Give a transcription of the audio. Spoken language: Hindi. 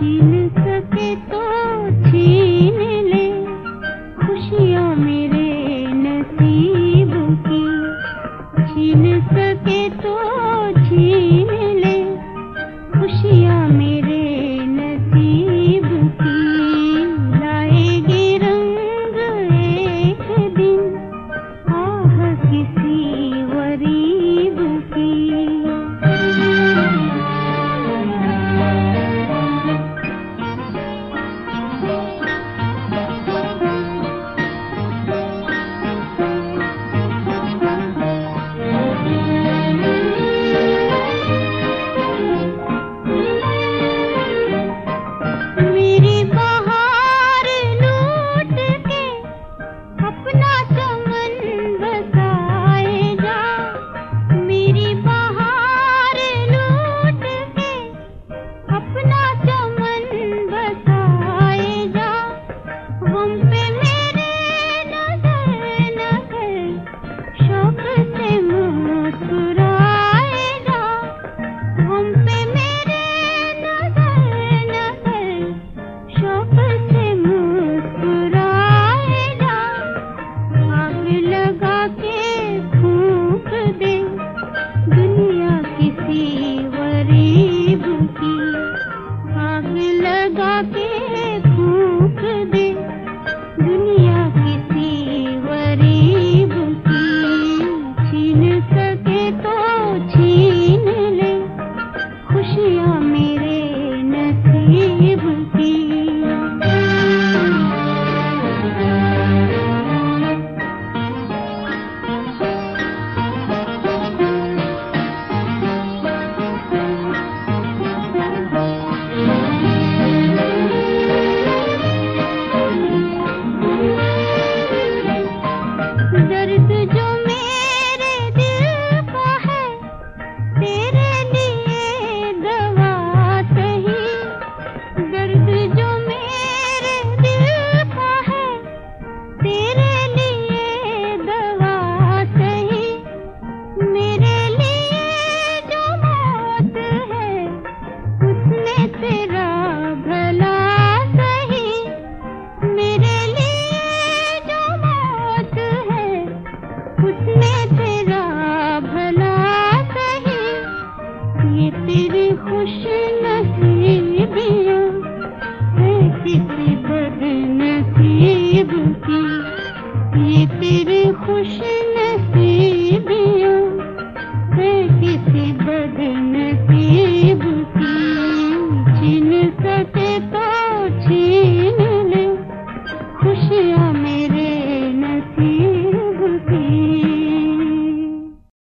तो छीन सके तो छीन ले। खुशियाँ मेरे नसीब की। छीन सके तो छीन ले। खुशियाँ मेरे नसीब की। लाएगी रंग एक दिन। आह, किसी वरी तेरे खुश नसीबियों किसी बदने